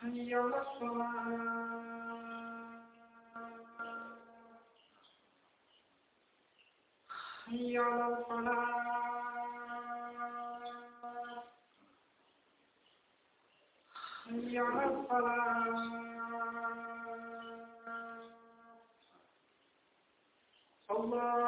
حي على الصلاة حي على الفلاح حي على الفلاح الله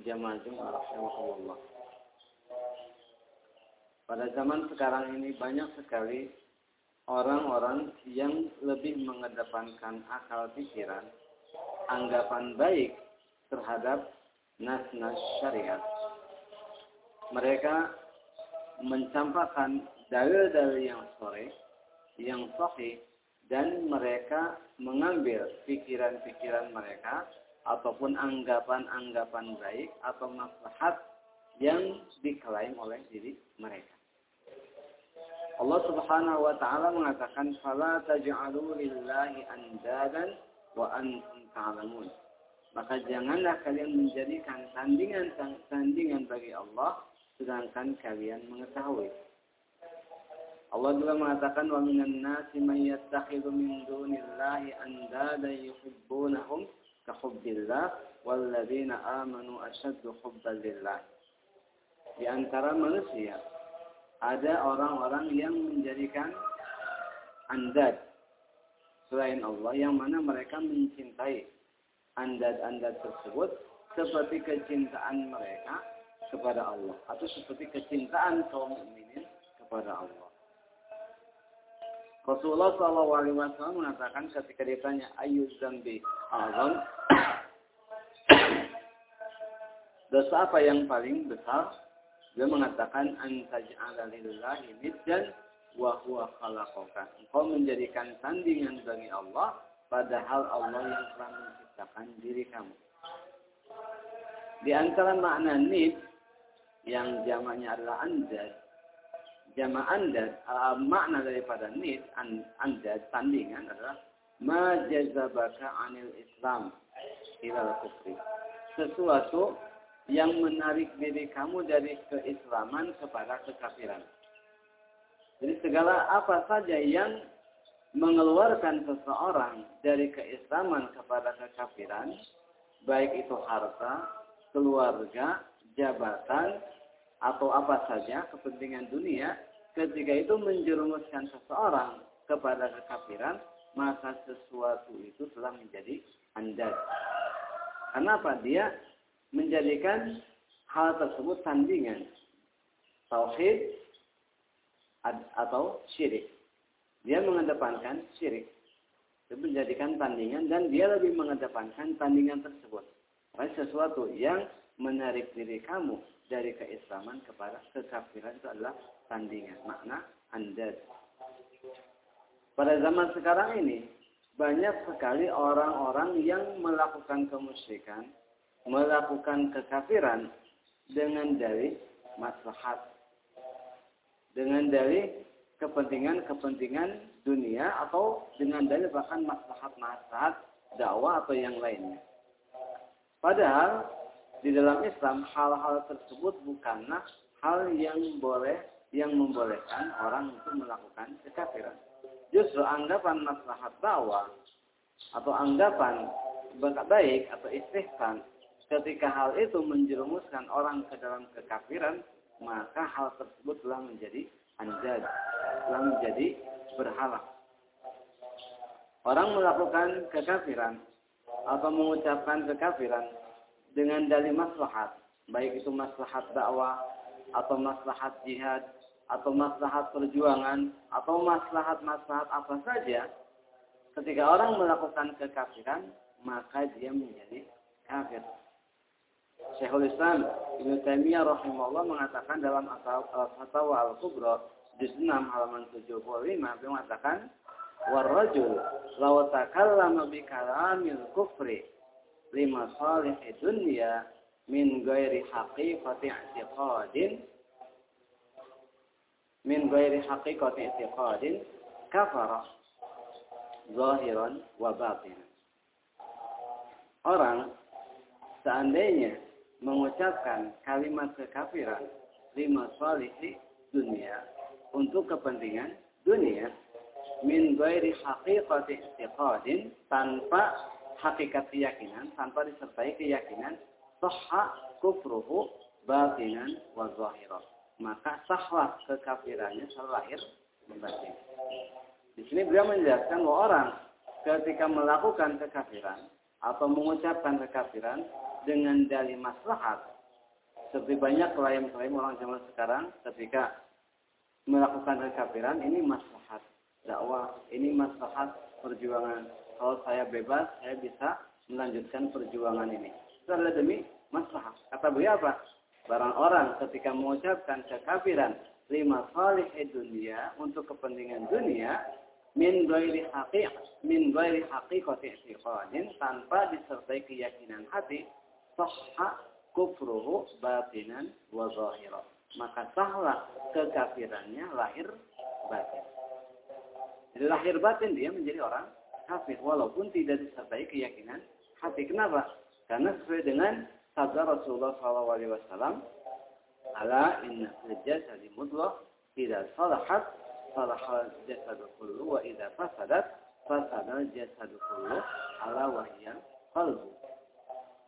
jamaah Jumat rahimahullah. Pada zaman sekarang ini banyak sekali orang-orang yang lebih mengedepankan akal pikiran, anggapan baik terhadap nas-nas syariat. Mereka mencampakkan dalil-dalil yang sore, yang sahih, dan mereka mengambil pikiran-pikiran mereka ataupun anggapan-anggapan baik atau maslahat yang diklaim oleh diri mereka. Allah Subhanahu wa taala mengatakan fala taj'alu lillahi andadan wa antum ta'lamun. Maka janganlah kalian menjadikan tandingan-tandingan bagi Allah sedangkan kalian mengetahui. Allah juga mengatakan wa minan nasi man yattakhidhu min dunillahi andadan yuhibbunahum kahubbillah walladzina amanu asyaddu hubban lillah. Di antara manusia ada orang-orang yang menjadikan andad selain Allah yang mana mereka mencintai andad-andad tersebut seperti kecintaan mereka kepada Allah atau seperti kecintaan kaum mukminin kepada Allah. Rasulullah SAW mengatakan ketika ditanya ayu zambi azam dosa apa yang paling besar? Dia mengatakan antaj'ala lillahi niddan wa huwa khalaqaka. Engkau menjadikan tandingan bagi Allah padahal Allah yang telah menciptakan diri kamu. Di antara makna nid yang jamaknya adalah andad. Jamak andad, uh, makna daripada nid, andad, tandingan adalah ma jazabaka anil Islam ilal kufri. Sesuatu yang menarik diri kamu dari keislaman kepada kekafiran. Jadi segala apa saja yang mengeluarkan seseorang dari keislaman kepada kekafiran, baik itu harta, keluarga, jabatan, atau apa saja kepentingan dunia, ketika itu menjerumuskan seseorang kepada kekafiran, maka sesuatu itu telah menjadi andad. Kenapa? Dia menjadikan hal tersebut tandingan. Tauhid atau syirik. Dia mengedepankan syirik. Dia menjadikan tandingan dan dia lebih mengedepankan tandingan tersebut. Karena sesuatu yang menarik diri kamu dari keislaman kepada kekafiran itu adalah tandingan. Makna anda. Pada zaman sekarang ini, banyak sekali orang-orang yang melakukan kemusyrikan, melakukan kekafiran dengan dari maslahat. Dengan dari kepentingan-kepentingan dunia atau dengan dalil bahkan maslahat-maslahat dakwah atau yang lainnya. Padahal di dalam Islam hal-hal tersebut bukanlah hal yang boleh yang membolehkan orang untuk melakukan kekafiran. Justru anggapan maslahat dakwah atau anggapan baik atau istihsan ketika hal itu menjerumuskan orang ke dalam kekafiran, maka hal tersebut telah menjadi anjad telah menjadi berhala. Orang melakukan kekafiran atau mengucapkan kekafiran dengan dalih maslahat, baik itu maslahat dakwah atau maslahat jihad atau maslahat perjuangan atau maslahat-maslahat apa saja, ketika orang melakukan kekafiran, maka dia menjadi kafir. Syekhul Islam Ibn Taimiyah rahimahullah mengatakan dalam Fatwa Al-Kubra juz 6 halaman 75 beliau mengatakan warrajul law takallama bi kalamil kufri lima salih dunya min ghairi haqiqati i'tiqadin min ghairi haqiqati i'tiqadin kafara zahiran wa batinan. Orang seandainya mengucapkan kalimat kekafiran lima salihi dunia untuk kepentingan dunia min ghairi haqiqati i'tiqadin tanpa hakikat keyakinan tanpa disertai keyakinan sahha kufruhu batinan wa zahira maka sahlah kekafirannya lahir dan batin di sini beliau menjelaskan bahwa orang ketika melakukan kekafiran atau mengucapkan kekafiran dengan dalih maslahat. Seperti banyak klaim-klaim orang zaman sekarang ketika melakukan kekafiran ini maslahat dakwah, ini maslahat perjuangan. Kalau saya bebas, saya bisa melanjutkan perjuangan ini. Itu adalah demi maslahat. Kata beliau apa? Barang orang ketika mengucapkan kekafiran lima salih dunia untuk kepentingan dunia min ghairi haqiq min ghairi haqiqati tanpa disertai keyakinan hati sahha kufruhu batinan wa zahira. Maka sahlah kekafirannya lahir batin. Jadi lahir batin dia menjadi orang kafir walaupun tidak disertai keyakinan hati. Kenapa? Karena sesuai dengan sabda Rasulullah SAW, ala inna jasadi mudlah tidak salahat salahal jasadu kullu wa idza fasadat fasadal jasadu kullu ala wahiyal qalbu.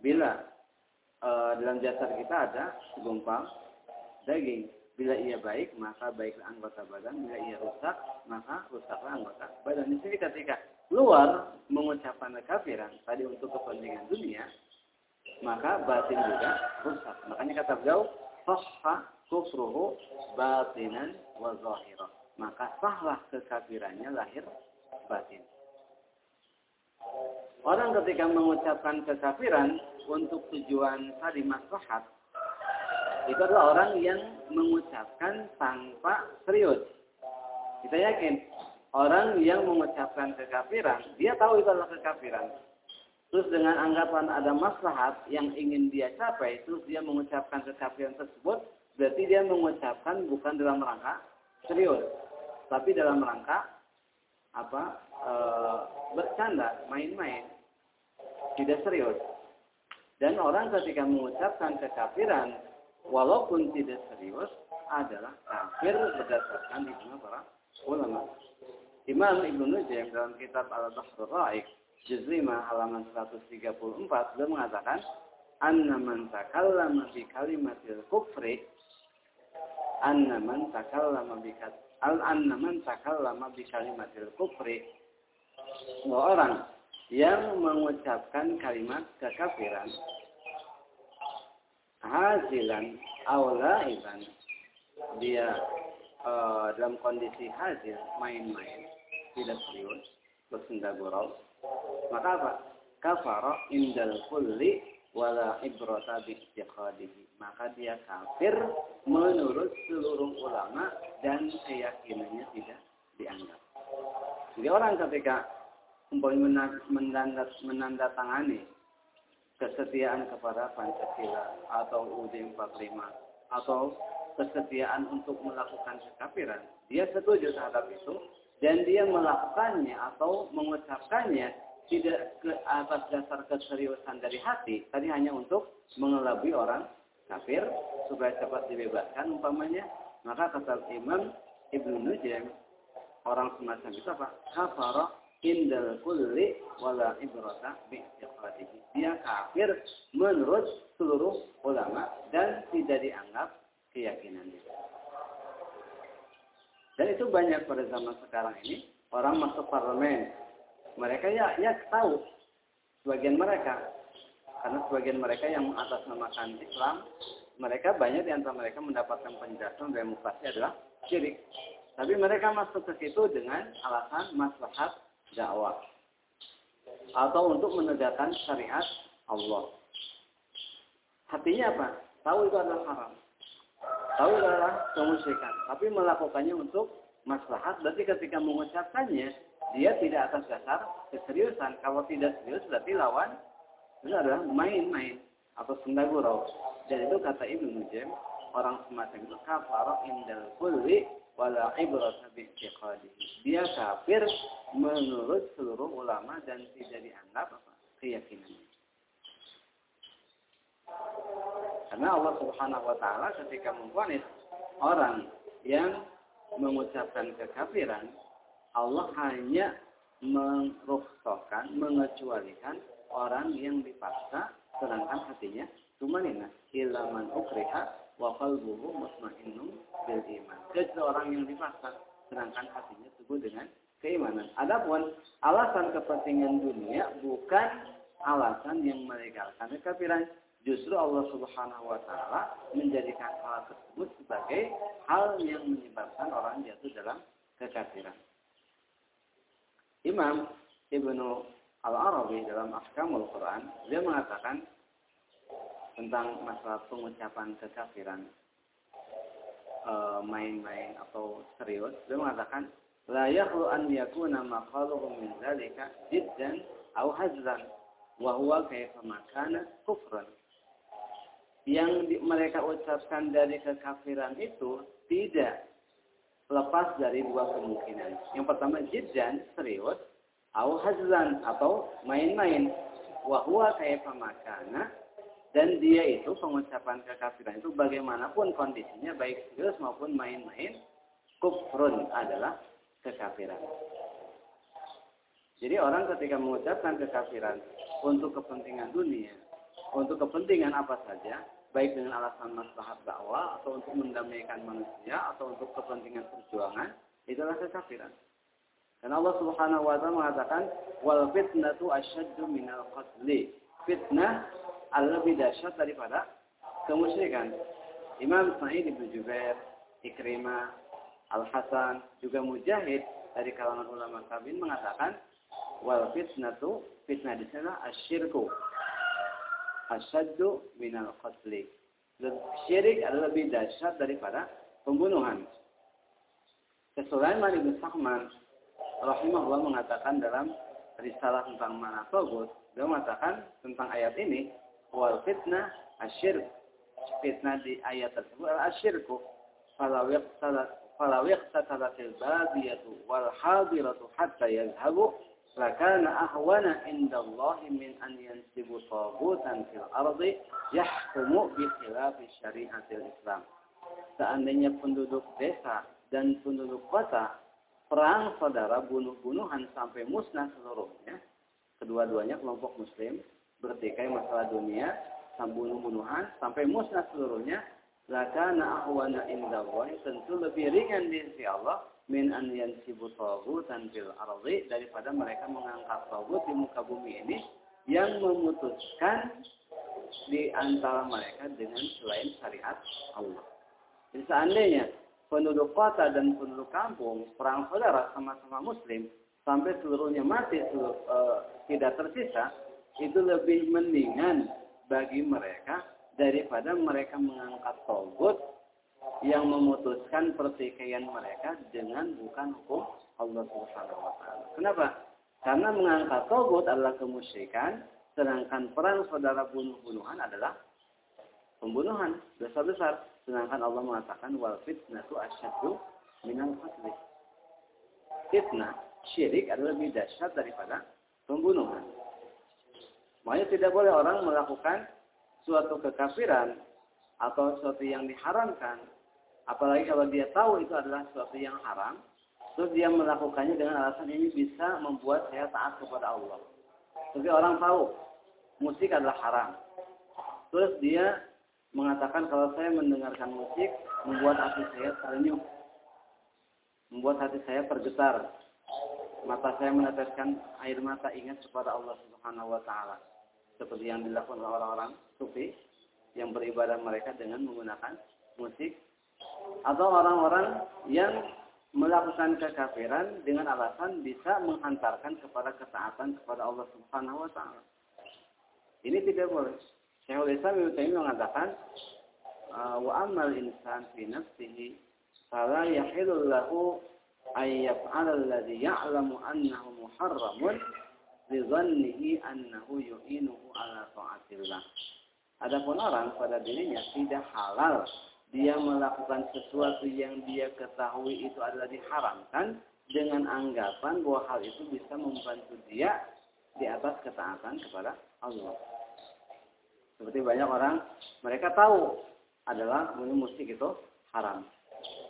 Bila uh, dalam jasad kita ada segumpal daging. Bila ia baik, maka baiklah anggota badan. Bila ia rusak, maka rusaklah anggota badan. Di sini ketika luar mengucapkan kekafiran tadi untuk kepentingan dunia, maka batin juga rusak. Makanya kata beliau, sahha kufruhu batinan wa zahira. Maka sahlah kekafirannya lahir batin. Orang ketika mengucapkan kekafiran untuk tujuan tadi maslahat, itu adalah orang yang mengucapkan tanpa serius. Kita yakin, orang yang mengucapkan kekafiran, dia tahu itu adalah kekafiran. Terus dengan anggapan ada maslahat yang ingin dia capai, terus dia mengucapkan kekafiran tersebut, berarti dia mengucapkan bukan dalam rangka serius, tapi dalam rangka apa e, bercanda, main-main tidak serius. Dan orang ketika mengucapkan kekafiran, walaupun tidak serius, adalah kafir berdasarkan ijma para ulama. Imam Ibnu Nujim dalam kitab Al-Bahrul Raik, juz 5 halaman 134, beliau mengatakan, "Anna man takallama bi kalimatil kufri anna man takallama bi al anna man takallama bi kalimatil kufri." Bahwa orang yang mengucapkan kalimat kekafiran hazilan aulaiban dia uh, dalam kondisi hasil main-main tidak serius bersenda gurau maka apa? Kafara indal kulli wala ibrata bi maka dia kafir menurut seluruh ulama dan keyakinannya tidak dianggap. Jadi orang ketika menandatangani kesetiaan kepada Pancasila atau UUD 45 atau kesetiaan untuk melakukan kekafiran, dia setuju terhadap itu dan dia melakukannya atau mengucapkannya tidak ke atas dasar keseriusan dari hati, tadi hanya untuk mengelabui orang kafir supaya cepat dibebaskan umpamanya, maka kata Imam Ibnu Nujam orang semacam itu apa? Kafara indal kulli wala ibrata bi Dia kafir menurut seluruh ulama dan tidak dianggap keyakinannya. Dan itu banyak pada zaman sekarang ini orang masuk parlemen. Mereka ya ya tahu sebagian mereka karena sebagian mereka yang mengatasnamakan Islam, mereka banyak di antara mereka mendapatkan penjelasan demokrasi adalah syirik. Tapi mereka masuk ke situ dengan alasan maslahat dakwah atau untuk menegakkan syariat Allah. Hatinya apa? Tahu itu adalah haram. Tahu itu adalah kemusyrikan. Tapi melakukannya untuk maslahat. Berarti ketika mengucapkannya, dia tidak atas dasar keseriusan. Kalau tidak serius, berarti lawan itu adalah main-main atau senda gurau. Dan itu kata Ibnu Nujam, orang semacam itu kafar indal kulli wala ibrata Dia kafir menurut seluruh ulama dan tidak dianggap apa? keyakinannya. Karena Allah Subhanahu wa taala ketika memvonis orang yang mengucapkan kekafiran, Allah hanya mengrukhsahkan, mengecualikan orang yang dipaksa sedangkan hatinya tumanina ilaman ukriha wa qalbuhu mutmainnun bil iman. Kecuali orang yang dipaksa sedangkan hatinya teguh dengan keimanan. Adapun alasan kepentingan dunia bukan alasan yang melegalkan kekafiran. Justru Allah Subhanahu wa taala menjadikan hal tersebut sebagai hal yang menyebabkan orang jatuh dalam kekafiran. Imam Ibnu Al-Arabi dalam Ahkamul Quran dia mengatakan tentang masalah pengucapan kekafiran eh, main-main atau serius dia mengatakan la yakhlu an yakuna maqaluhu min dzalika jiddan aw hazlan wa huwa kayfa makana kufran. Yang di, mereka ucapkan dari kekafiran itu tidak lepas dari dua kemungkinan. Yang pertama jiddan serius, atau hazlan atau main-main. Wahwa kayfa makana dan dia itu pengucapan kekafiran itu bagaimanapun kondisinya baik serius maupun main-main kufrun adalah kekafiran. Jadi orang ketika mengucapkan kekafiran untuk kepentingan dunia, untuk kepentingan apa saja, baik dengan alasan maslahat dakwah atau untuk mendamaikan manusia atau untuk kepentingan perjuangan, itulah kekafiran. Dan Allah Subhanahu wa taala mengatakan wal fitnatu asyaddu minal qatli. Fitnah lebih dahsyat daripada kemusyrikan. Imam Sa'id bin Jubair, Ikrimah, Al-Hasan, juga Mujahid dari kalangan ulama tabi'in mengatakan wal fitnatu fitnah di sana asyirku asyaddu minal qatli. Syirik adalah lebih dahsyat daripada pembunuhan. Sulaiman ibn Sahman rahimahullah mengatakan dalam risalah tentang mana togut, dia mengatakan tentang ayat ini wal fitnah asyirk. Fitnah di ayat tersebut adalah asyirku. Falau yaqtatatil badiyatu wal hadiratu hatta yazhabu lakana ahwana indallahi min an yansibu tagutan fil ardi yahkumu bi khilafi syariatil Islam. Seandainya penduduk desa dan penduduk kota perang saudara bunuh-bunuhan sampai musnah seluruhnya, kedua-duanya kelompok muslim bertikai masalah dunia, bunuh-bunuhan sampai musnah seluruhnya, lakana ahwana indallahi tentu lebih ringan di sisi Allah min an yansibu tagutan fil ardi daripada mereka mengangkat tagut di muka bumi ini yang memutuskan di antara mereka dengan selain syariat Allah. Jadi seandainya penduduk kota dan penduduk kampung perang saudara sama-sama muslim sampai seluruhnya mati seluruh, e, tidak tersisa itu lebih mendingan bagi mereka daripada mereka mengangkat togut yang memutuskan pertikaian mereka dengan bukan hukum Allah Subhanahu wa taala. Kenapa? Karena mengangkat togut adalah kemusyrikan, sedangkan perang saudara bunuh-bunuhan adalah pembunuhan dosa besar. Sedangkan Allah mengatakan wal fitnatu asyaddu minal qatl. Fitnah, syirik adalah lebih dahsyat daripada pembunuhan. Makanya tidak boleh orang melakukan suatu kekafiran atau sesuatu yang diharamkan Apalagi kalau dia tahu itu adalah sesuatu yang haram, terus dia melakukannya dengan alasan ini bisa membuat saya taat kepada Allah. Tapi orang tahu musik adalah haram. Terus dia mengatakan kalau saya mendengarkan musik membuat hati saya terenyuh. Membuat hati saya tergetar. Mata saya meneteskan air mata ingat kepada Allah Subhanahu wa taala. Seperti yang dilakukan oleh orang-orang sufi yang beribadah mereka dengan menggunakan musik atau orang-orang yang melakukan kekafiran dengan alasan bisa menghantarkan kepada ketaatan kepada Allah Subhanahu wa taala. Ini tidak boleh. Syekhul Islam Ibnu Taimiyah mengatakan ah, wa amal insan fi nafsihi fala yahillu lahu ay yaf'ala alladhi ya'lamu annahu muharramun li dhannihi annahu yu'inuhu ala ta'atillah. Adapun orang pada dirinya tidak halal dia melakukan sesuatu yang dia ketahui itu adalah diharamkan dengan anggapan bahwa hal itu bisa membantu dia di atas ketaatan kepada Allah. Seperti banyak orang, mereka tahu adalah musik itu haram.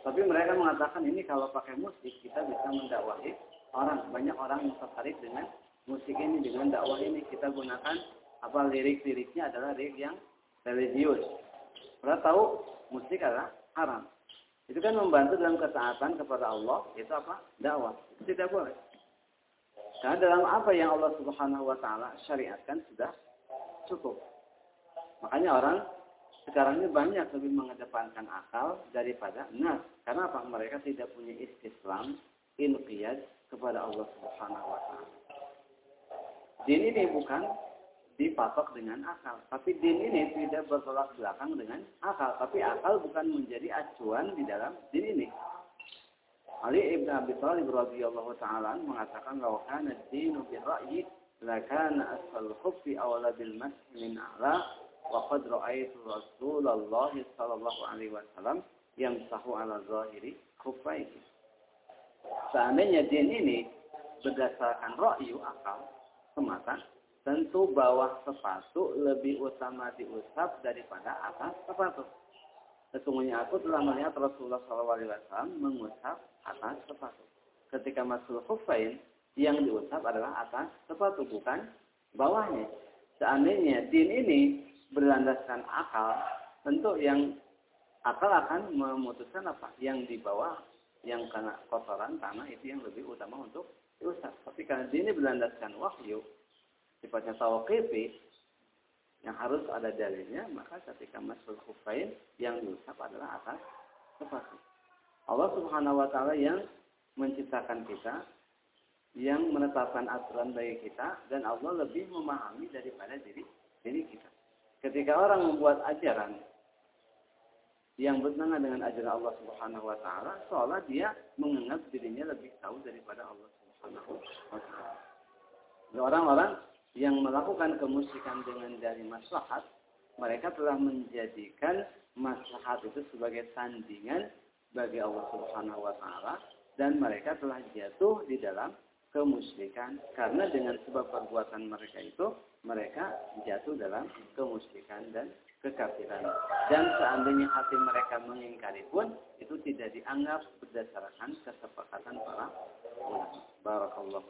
Tapi mereka mengatakan ini kalau pakai musik kita bisa mendakwahi orang. Banyak orang yang tertarik dengan musik ini, dengan dakwah ini. Kita gunakan apa lirik-liriknya adalah lirik yang religius. Mereka tahu musik adalah haram. Itu kan membantu dalam ketaatan kepada Allah, itu apa? Dakwah. Tidak boleh. Karena dalam apa yang Allah Subhanahu wa taala syariatkan sudah cukup. Makanya orang sekarang ini banyak lebih mengedepankan akal daripada nas. Karena apa? Mereka tidak punya istislam, inqiyad kepada Allah Subhanahu wa taala. Din ini bukan dipatok dengan akal. Tapi din ini tidak bertolak belakang dengan akal. Tapi akal bukan menjadi acuan di dalam din ini. Ali ibn Abi Thalib radhiyallahu taala mengatakan bahwa kana dinu bi ra'yi la kana asfal khuffi awla bil mash min a'la wa qad ra'aytu Rasulullah sallallahu alaihi wasallam yamsahu ala zahiri khuffaihi. Seandainya din ini berdasarkan ra'yu akal semata, tentu bawah sepatu lebih utama diusap daripada atas sepatu. Sesungguhnya aku telah melihat Rasulullah SAW mengusap atas sepatu. Ketika masuk khufain, yang diusap adalah atas sepatu, bukan bawahnya. Seandainya din ini berlandaskan akal, tentu yang akal akan memutuskan apa? Yang di bawah, yang kena kotoran tanah itu yang lebih utama untuk diusap. Tapi karena din ini berlandaskan wahyu, sifatnya tawaqifi, yang harus ada dalilnya, maka ketika masuk khufain yang diusap adalah atas sepatu. Allah Subhanahu wa taala yang menciptakan kita, yang menetapkan aturan bagi kita dan Allah lebih memahami daripada diri diri kita. Ketika orang membuat ajaran yang bertentangan dengan ajaran Allah Subhanahu wa taala, seolah dia menganggap dirinya lebih tahu daripada Allah Subhanahu wa taala. Orang-orang yang melakukan kemusyrikan dengan dari maslahat, mereka telah menjadikan maslahat itu sebagai tandingan bagi Allah Subhanahu wa taala dan mereka telah jatuh di dalam kemusyrikan. Karena dengan sebab perbuatan mereka itu mereka jatuh dalam kemusyrikan dan kekafiran. Dan seandainya hati mereka mengingkari pun itu tidak dianggap berdasarkan kesepakatan para ulama. Barakallahu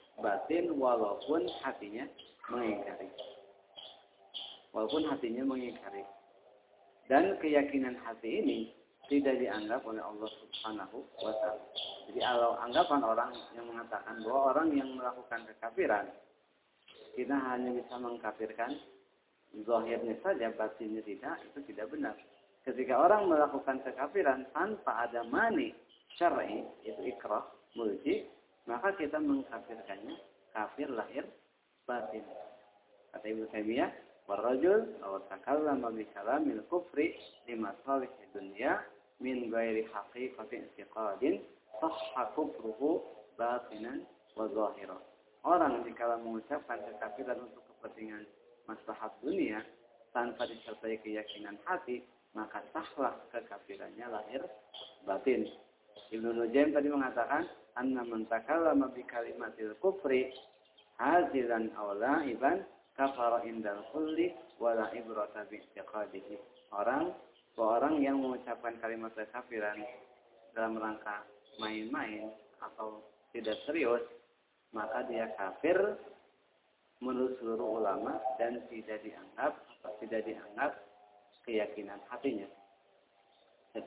batin walaupun hatinya mengingkari. Walaupun hatinya mengingkari. Dan keyakinan hati ini tidak dianggap oleh Allah Subhanahu wa taala. Jadi kalau anggapan orang yang mengatakan bahwa orang yang melakukan kekafiran kita hanya bisa mengkafirkan zahirnya saja, batinnya tidak, itu tidak benar. Ketika orang melakukan kekafiran tanpa ada mani syar'i, itu ikrah, mulji, maka kita mengkafirkannya kafir lahir batin. Kata Ibnu Taimiyah, "Warajul aw takallama bi kalamil kufri li masalih dunya min ghairi haqiqati i'tiqadin sahha kufruhu batinan wa zahira." Orang jika mengucapkan kekafiran untuk kepentingan maslahat dunia tanpa disertai keyakinan hati, maka sahlah kekafirannya lahir batin. Ibnu Nujaim tadi mengatakan, "Anna man takallama bi kalimatil kufri hazilan aw la'iban kafara indal kulli wala ibrata bi i'tiqadihi. Orang seorang yang mengucapkan kalimat kekafiran dalam rangka main-main atau tidak serius, maka dia kafir menurut seluruh ulama dan tidak dianggap atau tidak dianggap keyakinan hatinya.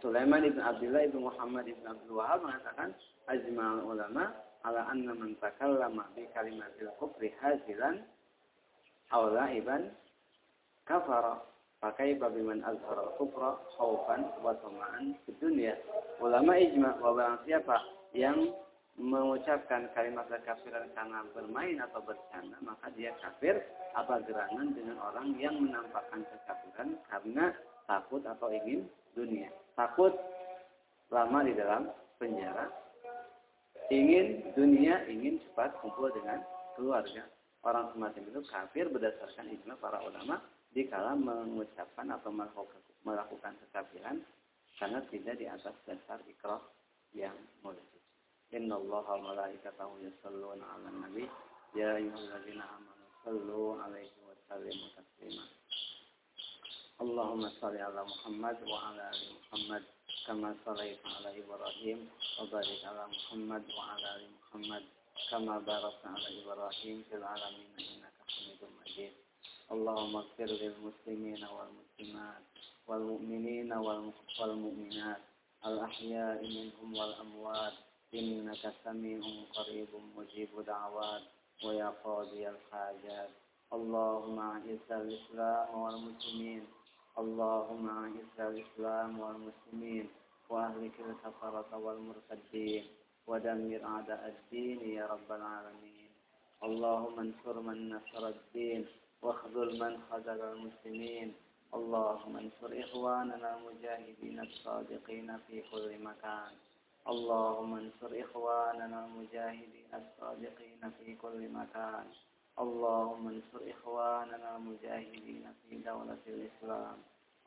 Sulaiman ibn Abdullah ibn Muhammad ibn Abdul Wahab mengatakan ajma'ul ulama ala anna man takallama bi kalimatil kufri hazilan aw la'iban kafara. Pakai babi man azhara kufra khaufan wa tama'an di dunia ulama ijma bahwa siapa yang mengucapkan kalimat kekafiran karena bermain atau bercanda maka dia kafir apa gerangan dengan orang yang menampakkan kekafiran karena takut atau ingin dunia takut lama di dalam penjara ingin dunia, ingin cepat kumpul dengan keluarga. Orang semacam itu kafir berdasarkan ijma para ulama dikala mengucapkan atau melakukan kekafiran karena tidak di atas dasar ikrah yang mulia. Inna Allah wa malaikatahu yusalluna ala nabi ya ayyuhalladzina amanu sallu alaihi wa sallimu taslima. Salli ala Muhammad wa ala ali Muhammad كما صليت على إبراهيم وبارك على محمد وعلى آل محمد كما باركت على إبراهيم في العالمين إنك حميد مجيد. اللهم اغفر للمسلمين والمسلمات والمؤمنين والمؤمنات الأحياء منهم والأموات إنك سميع قريب مجيب دعوات ويا قاضي الحاجات. اللهم أعز الإسلام والمسلمين اللهم أعز الإسلام والمسلمين وأهلك الكفرة والمرتدين ودمر أعداء الدين يا رب العالمين. اللهم انصر من نصر الدين واخذل من خذل المسلمين. اللهم انصر إخواننا المجاهدين الصادقين في كل مكان. اللهم انصر إخواننا المجاهدين الصادقين في كل مكان. اللهم انصر إخواننا المجاهدين في دولة الإسلام.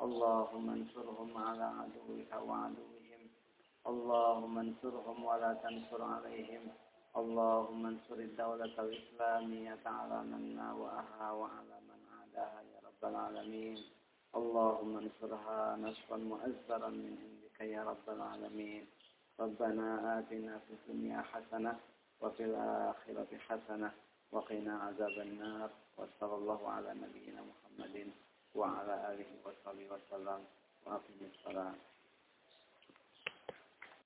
اللهم انصرهم على عدوك وعدوهم. اللهم انصرهم ولا تنصر عليهم. اللهم انصر الدولة الإسلامية على من ناوأها وعلى من عاداها يا رب العالمين. اللهم انصرها نصرا مؤزرا من عندك يا رب العالمين. ربنا آتنا في الدنيا حسنة وفي الآخرة حسنة. وقنا عذاب النار وصلى الله على نبينا محمد وعلى آله وصحبه وسلم وأقم الصلاة.